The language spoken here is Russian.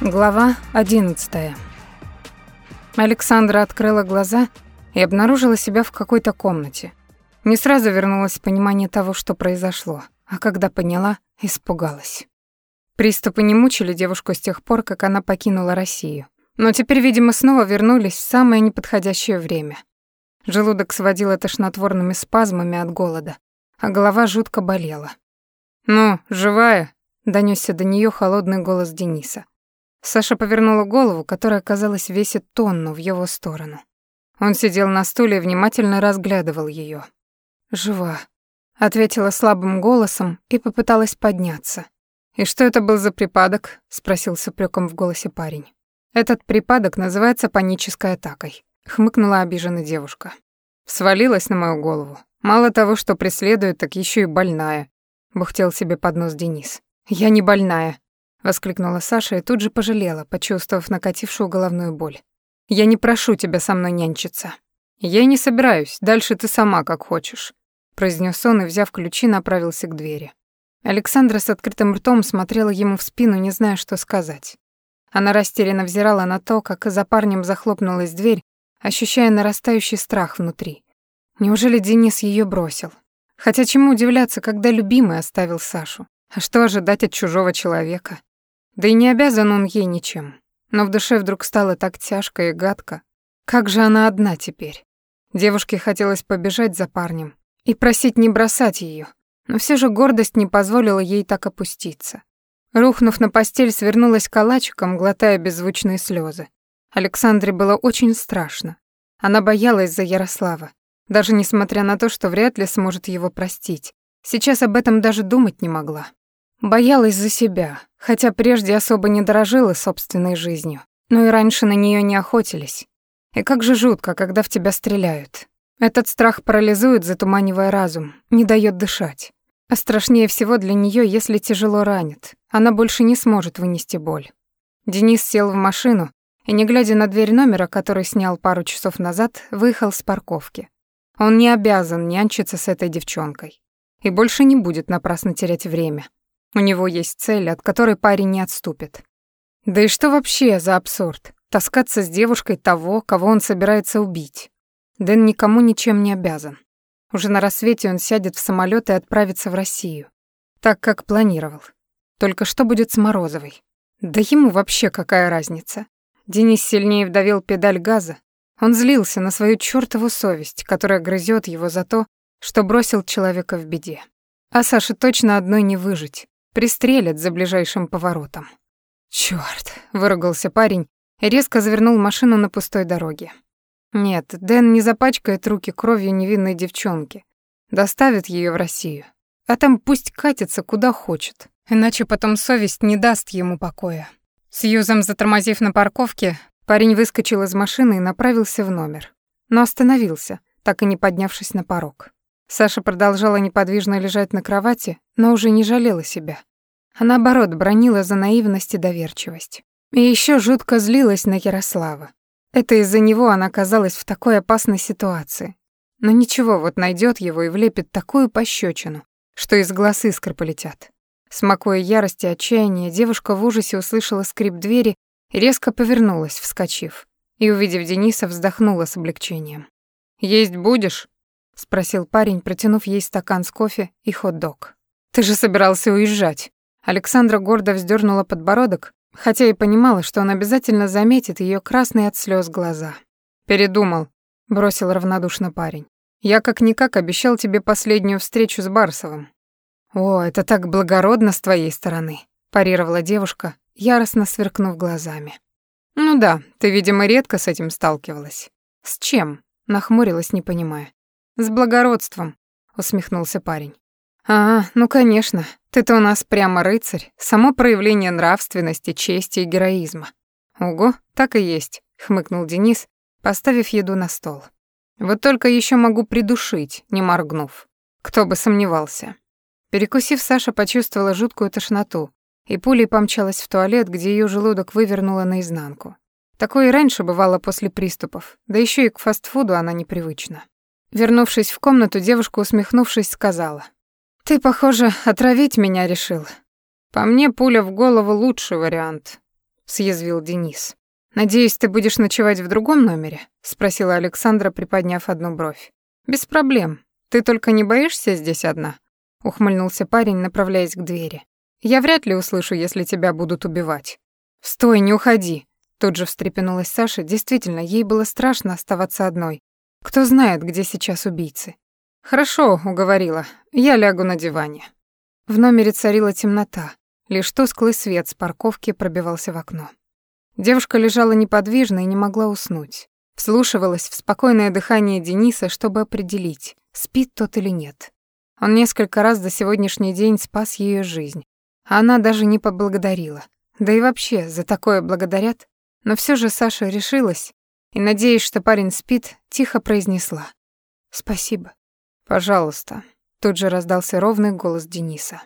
Глава 11. Александра открыла глаза и обнаружила себя в какой-то комнате. Не сразу вернулось понимание того, что произошло, а когда поняла, испугалась. Приступы не мучили девушку с тех пор, как она покинула Россию. Но теперь, видимо, снова вернулись в самое неподходящее время. Желудок сводило тошнотворными спазмами от голода, а голова жутко болела. «Ну, живая?» — донёсся до неё холодный голос Дениса. Саша повернула голову, которая, казалось, весит тонну в его сторону. Он сидел на стуле и внимательно разглядывал её. «Жива», — ответила слабым голосом и попыталась подняться. «И что это был за припадок?» — спросил с упрёком в голосе парень. «Этот припадок называется панической атакой», — хмыкнула обиженная девушка. «Свалилась на мою голову. Мало того, что преследует, так ещё и больная», — бухтел себе под нос Денис. «Я не больная», — воскликнула Саша и тут же пожалела, почувствовав накатившую головную боль. «Я не прошу тебя со мной нянчиться». «Я и не собираюсь, дальше ты сама как хочешь», — произнес он и, взяв ключи, направился к двери. Александра с открытым ртом смотрела ему в спину, не зная, что сказать. Она растерянно взирала на то, как за парнем захлопнулась дверь, ощущая нарастающий страх внутри. Неужели Денис ее бросил? Хотя чему удивляться, когда любимый оставил Сашу? А что ожидать от чужого человека? Да и не обязан он ей ничем. Но в душе вдруг стало так тяжко и гадко. Как же она одна теперь? Девушке хотелось побежать за парнем и просить не бросать ее, но все же гордость не позволила ей так опуститься. Рухнув на постель, свернулась калачиком, глотая беззвучные слезы. Александре было очень страшно. Она боялась за Ярослава, даже несмотря на то, что вряд ли сможет его простить. Сейчас об этом даже думать не могла. Боялась за себя, хотя прежде особо не дорожила собственной жизнью, но и раньше на нее не охотились. И как же жутко, когда в тебя стреляют. Этот страх парализует, затуманивая разум, не дает дышать. А страшнее всего для нее, если тяжело ранит. Она больше не сможет вынести боль. Денис сел в машину и, не глядя на дверь номера, который снял пару часов назад, выехал с парковки. Он не обязан нянчиться с этой девчонкой. И больше не будет напрасно терять время. У него есть цель, от которой парень не отступит. Да и что вообще за абсурд? Таскаться с девушкой того, кого он собирается убить. Дэн никому ничем не обязан. Уже на рассвете он сядет в самолет и отправится в Россию. Так, как планировал. Только что будет с Морозовой? Да ему вообще какая разница? Денис сильнее вдавил педаль газа. Он злился на свою чёртову совесть, которая грызет его за то, что бросил человека в беде. А Саше точно одной не выжить. Пристрелят за ближайшим поворотом. Чёрт, выругался парень и резко завернул машину на пустой дороге. Нет, Дэн не запачкает руки кровью невинной девчонки. Доставит ее в Россию. А там пусть катится куда хочет. Иначе потом совесть не даст ему покоя. С Юзом затормозив на парковке, парень выскочил из машины и направился в номер. Но остановился, так и не поднявшись на порог. Саша продолжала неподвижно лежать на кровати, но уже не жалела себя а наоборот бронила за наивность и доверчивость. И еще жутко злилась на Ярослава. Это из-за него она оказалась в такой опасной ситуации. Но ничего, вот найдет его и влепит такую пощечину, что из глаз искры полетят. Смакуя ярость и отчаяние, девушка в ужасе услышала скрип двери и резко повернулась, вскочив. И, увидев Дениса, вздохнула с облегчением. «Есть будешь?» — спросил парень, протянув ей стакан с кофе и хот-дог. «Ты же собирался уезжать», Александра гордо вздернула подбородок, хотя и понимала, что он обязательно заметит ее красные от слез глаза. «Передумал», — бросил равнодушно парень. «Я как-никак обещал тебе последнюю встречу с Барсовым». «О, это так благородно с твоей стороны», — парировала девушка, яростно сверкнув глазами. «Ну да, ты, видимо, редко с этим сталкивалась». «С чем?» — нахмурилась, не понимая. «С благородством», — усмехнулся парень. «А, ну конечно, ты-то у нас прямо рыцарь, само проявление нравственности, чести и героизма». «Ого, так и есть», — хмыкнул Денис, поставив еду на стол. «Вот только еще могу придушить, не моргнув. Кто бы сомневался». Перекусив, Саша почувствовала жуткую тошноту и пулей помчалась в туалет, где ее желудок вывернуло наизнанку. Такое и раньше бывало после приступов, да еще и к фастфуду она непривычна. Вернувшись в комнату, девушка, усмехнувшись, сказала — «Ты, похоже, отравить меня решил. По мне, пуля в голову — лучший вариант». съязвил Денис. «Надеюсь, ты будешь ночевать в другом номере?» — спросила Александра, приподняв одну бровь. «Без проблем. Ты только не боишься здесь одна?» — ухмыльнулся парень, направляясь к двери. «Я вряд ли услышу, если тебя будут убивать». «Стой, не уходи!» Тут же встрепенулась Саша. Действительно, ей было страшно оставаться одной. Кто знает, где сейчас убийцы. «Хорошо», — уговорила. «Я лягу на диване». В номере царила темнота. Лишь тусклый свет с парковки пробивался в окно. Девушка лежала неподвижно и не могла уснуть. Вслушивалась в спокойное дыхание Дениса, чтобы определить, спит тот или нет. Он несколько раз за сегодняшний день спас ее жизнь, а она даже не поблагодарила. Да и вообще, за такое благодарят. Но все же Саша решилась и, надеясь, что парень спит, тихо произнесла. «Спасибо». «Пожалуйста», — тут же раздался ровный голос Дениса.